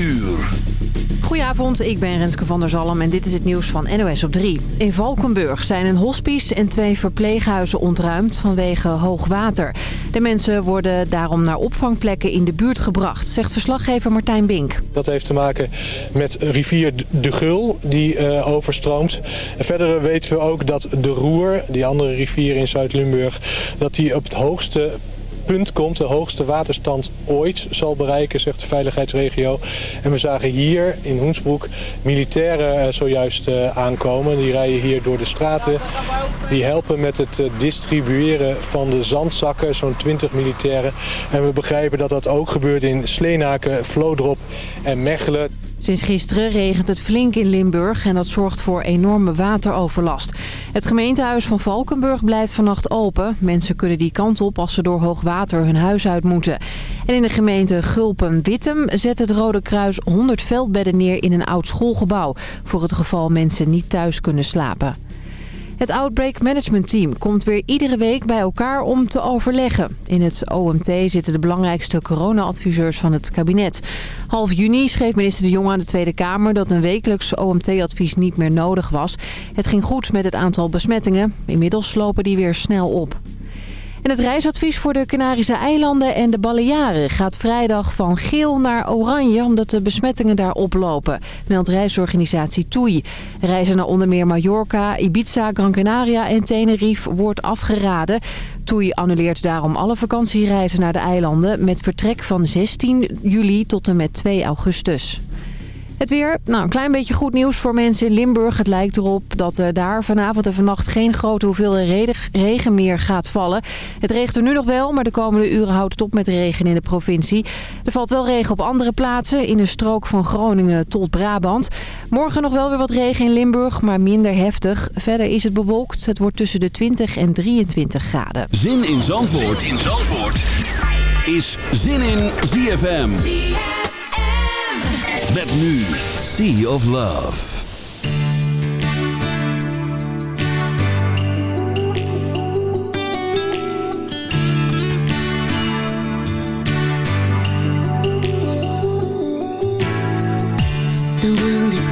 uur. Goedenavond, ik ben Renske van der Zalm en dit is het nieuws van NOS op 3. In Valkenburg zijn een hospice en twee verpleeghuizen ontruimd vanwege hoog water. De mensen worden daarom naar opvangplekken in de buurt gebracht, zegt verslaggever Martijn Bink. Dat heeft te maken met rivier De Gul die uh, overstroomt. En verder weten we ook dat de Roer, die andere rivier in Zuid-Limburg, dat die op het hoogste punt komt, de hoogste waterstand ooit zal bereiken, zegt de veiligheidsregio. En we zagen hier in Hoensbroek militairen zojuist aankomen. Die rijden hier door de straten. Die helpen met het distribueren van de zandzakken, zo'n 20 militairen. En we begrijpen dat dat ook gebeurt in Sleenaken, Vlodrop en Mechelen. Sinds gisteren regent het flink in Limburg en dat zorgt voor enorme wateroverlast. Het gemeentehuis van Valkenburg blijft vannacht open. Mensen kunnen die kant op als ze door hoog water hun huis uit moeten. En in de gemeente Gulpen-Wittem zet het Rode Kruis 100 veldbedden neer in een oud schoolgebouw. Voor het geval mensen niet thuis kunnen slapen. Het Outbreak Management Team komt weer iedere week bij elkaar om te overleggen. In het OMT zitten de belangrijkste corona-adviseurs van het kabinet. Half juni schreef minister De Jong aan de Tweede Kamer dat een wekelijks OMT-advies niet meer nodig was. Het ging goed met het aantal besmettingen. Inmiddels slopen die weer snel op. En het reisadvies voor de Canarische eilanden en de Balearen gaat vrijdag van geel naar oranje... omdat de besmettingen daar oplopen, meldt reisorganisatie TUI. Reizen naar onder meer Mallorca, Ibiza, Gran Canaria en Tenerife wordt afgeraden. TUI annuleert daarom alle vakantiereizen naar de eilanden... met vertrek van 16 juli tot en met 2 augustus. Het weer, nou een klein beetje goed nieuws voor mensen in Limburg. Het lijkt erop dat er daar vanavond en vannacht geen grote hoeveelheid regen meer gaat vallen. Het regent er nu nog wel, maar de komende uren houdt het op met regen in de provincie. Er valt wel regen op andere plaatsen, in de strook van Groningen tot Brabant. Morgen nog wel weer wat regen in Limburg, maar minder heftig. Verder is het bewolkt. Het wordt tussen de 20 en 23 graden. Zin in Zandvoort, zin in Zandvoort. is Zin in ZFM. Met nu Sea of Love. The world is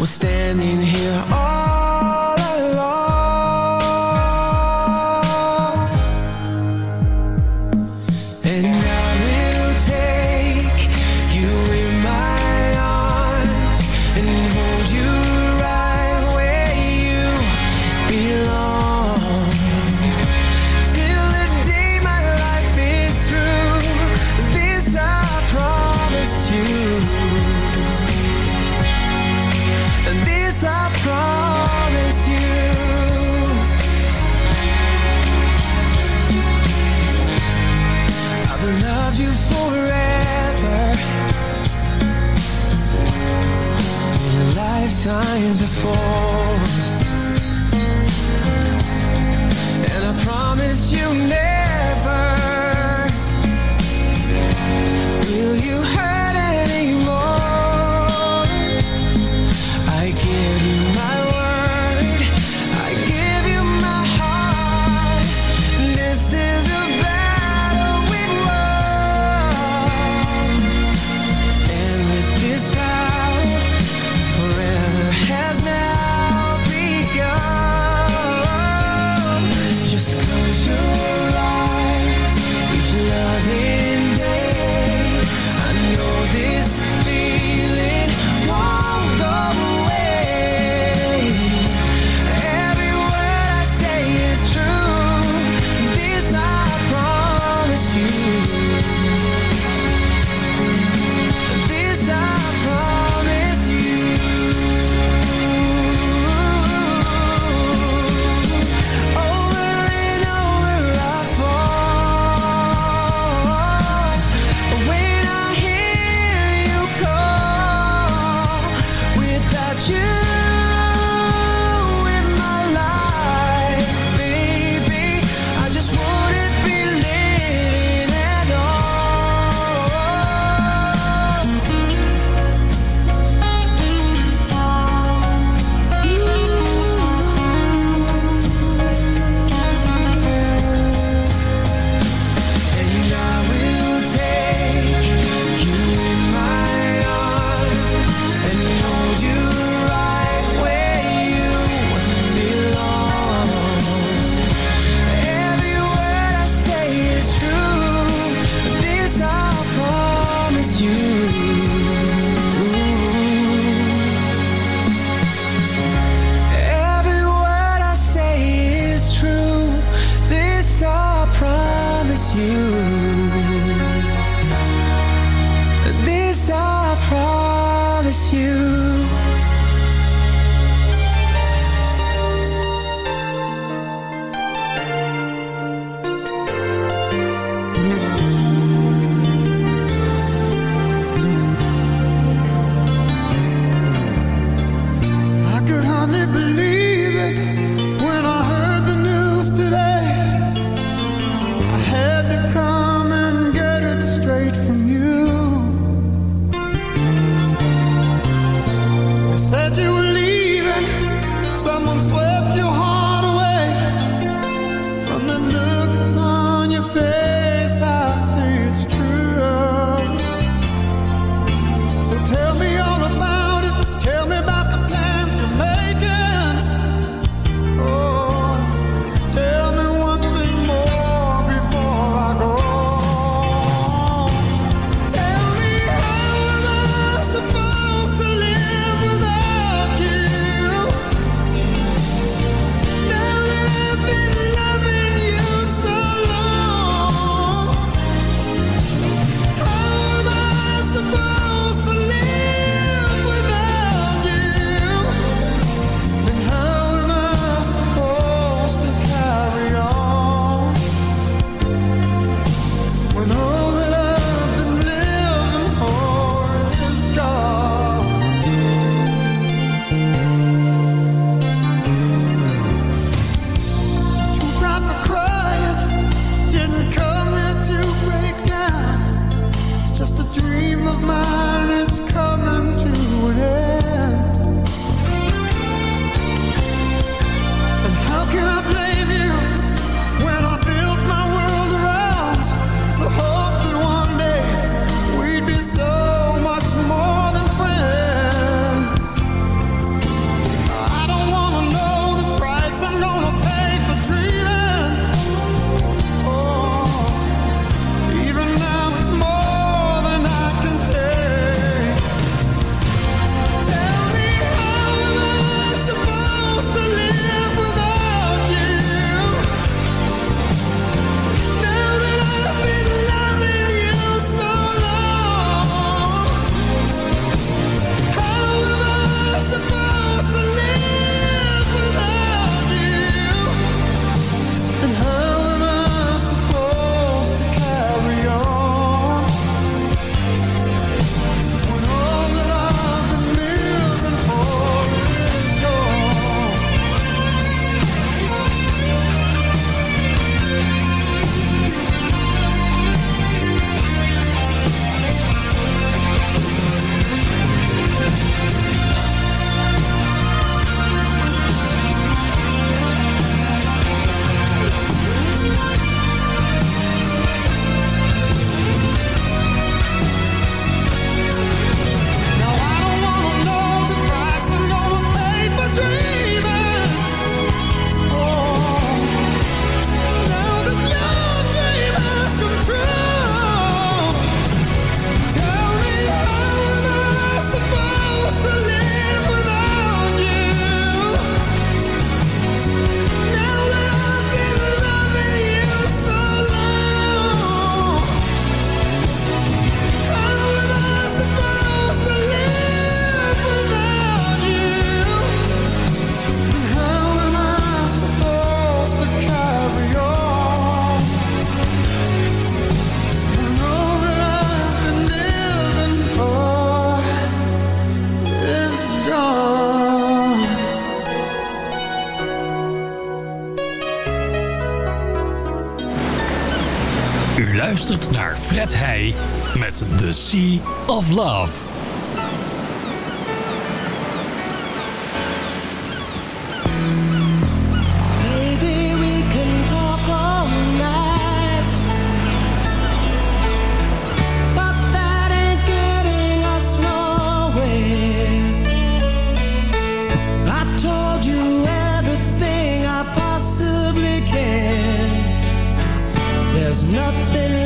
was standing here nothing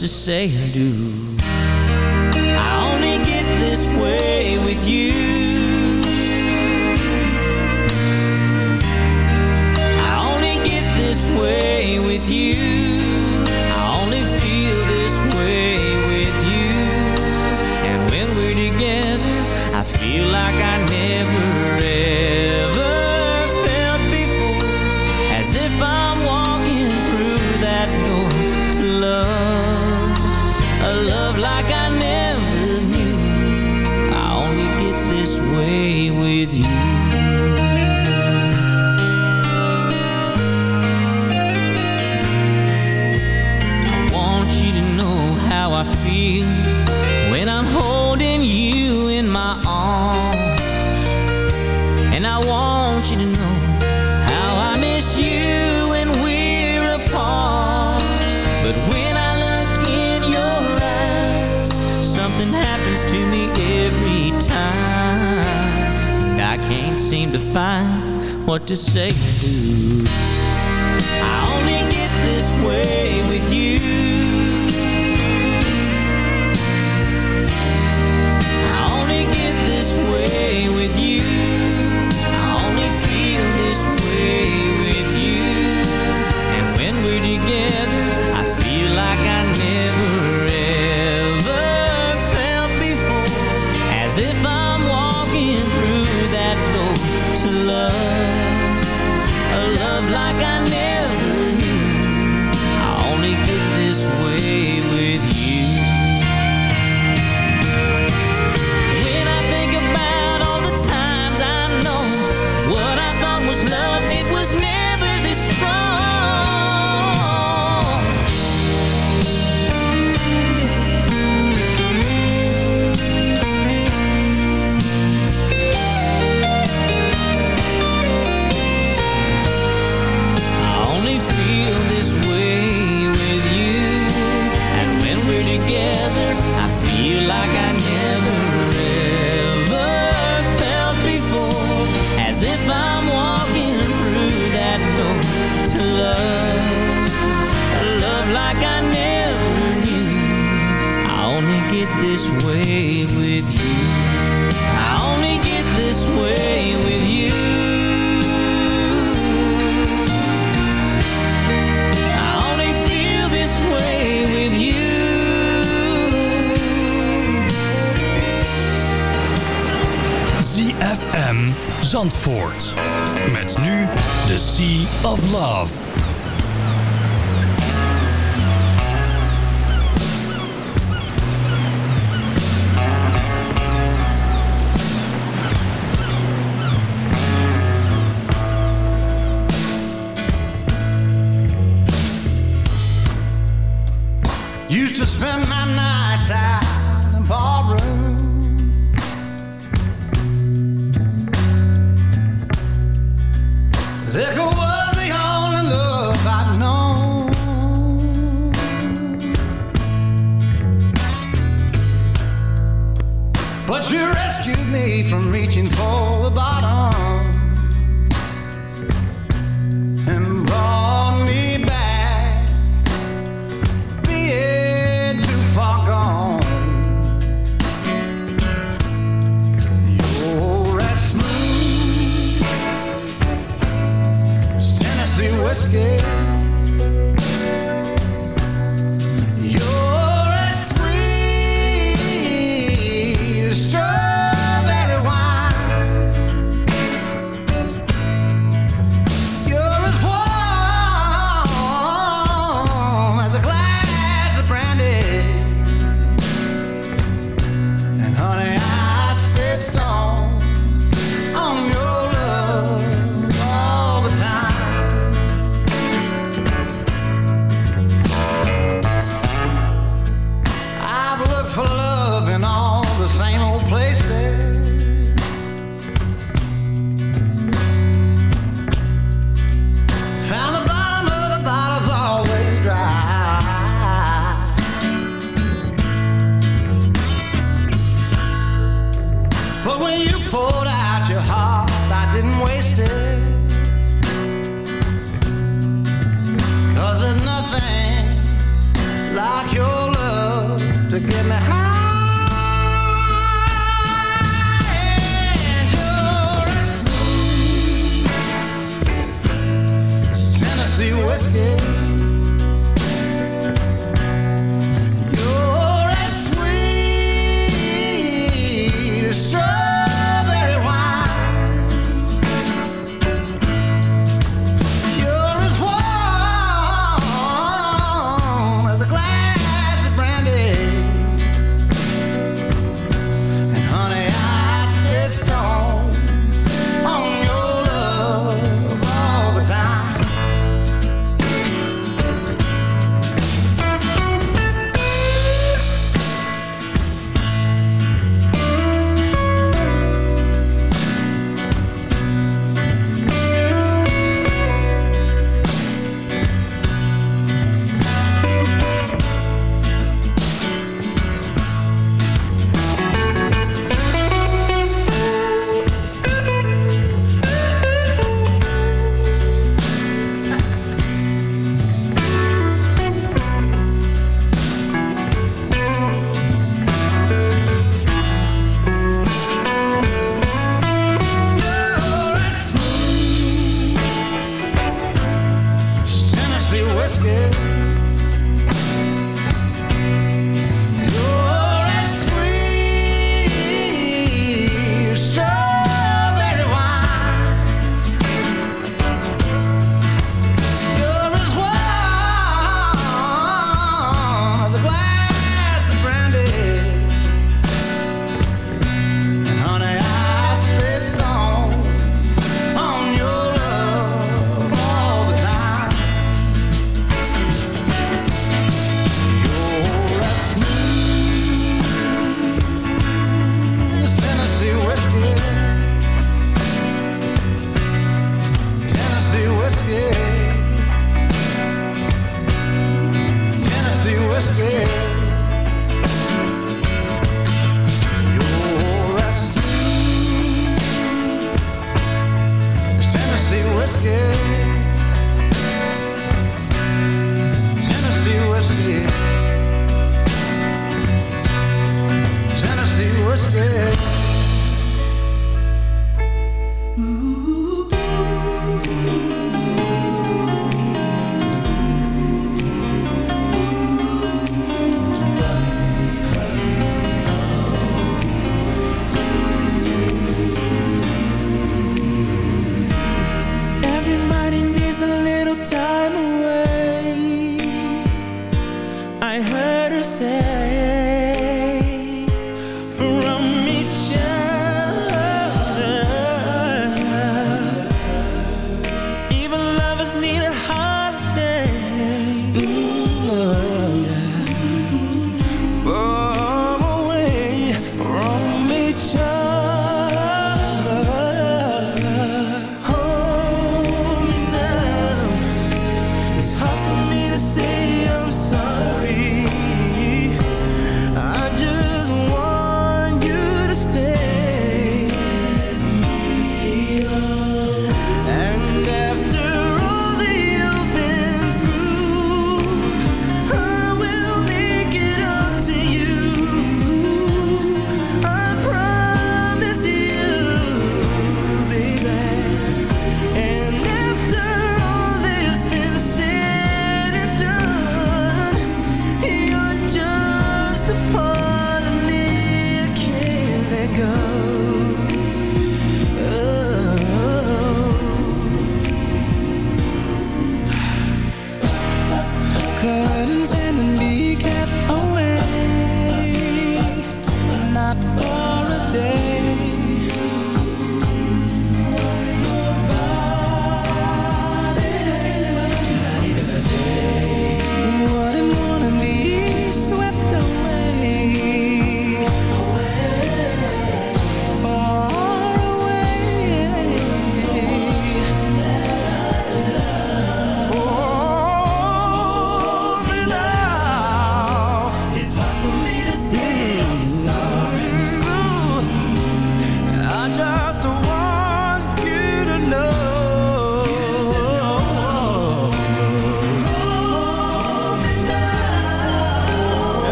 to say or do. Whiskey.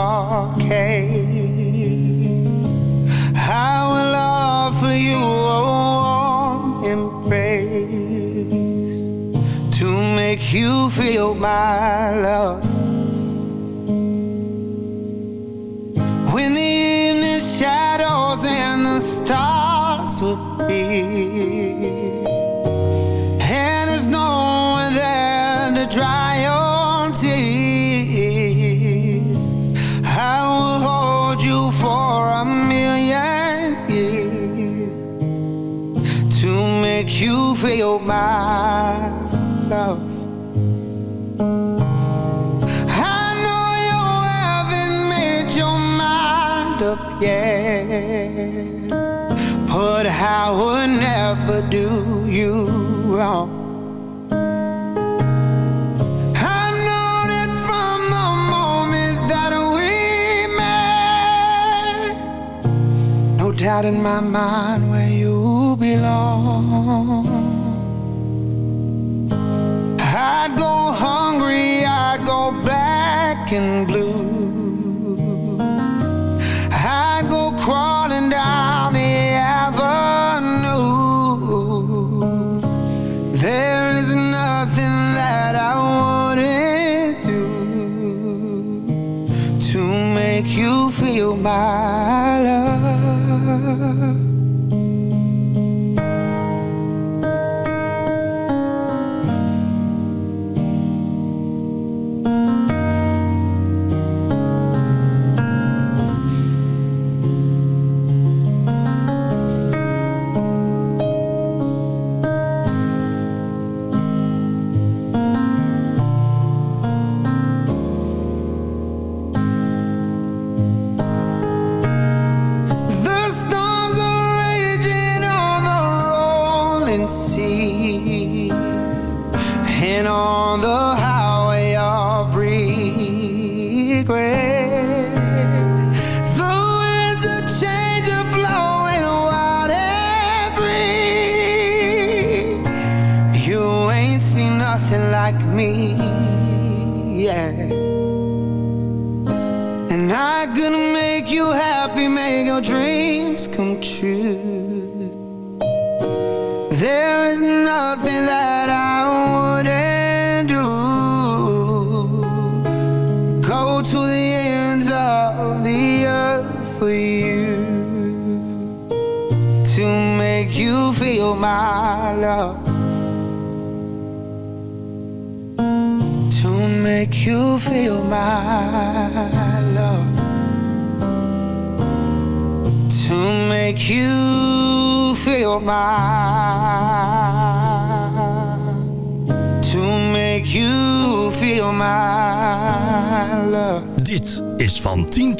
okay. I will offer you a warm embrace to make you feel my love. feel my love. I know you haven't made your mind up yet, but I would never do you wrong. doubt in my mind where you belong I'd go hungry, I'd go black and blue. I'd go cross.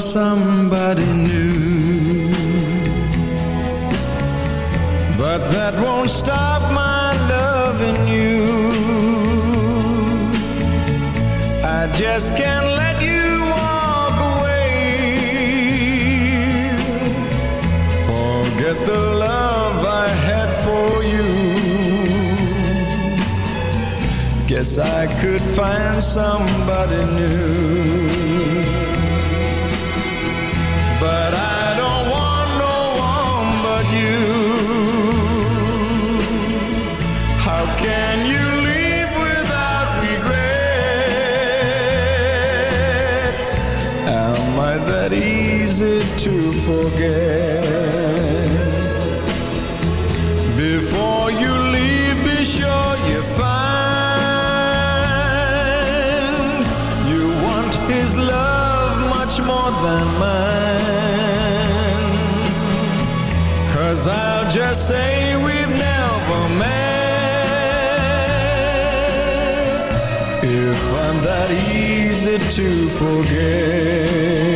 somebody new. But that won't stop my loving you. I just can't let you walk away. Forget the love I had for you. Guess I could find somebody new. easy to forget. Before you leave, be sure you find you want his love much more than mine. Cause I'll just say we've never met if I'm that easy to forget.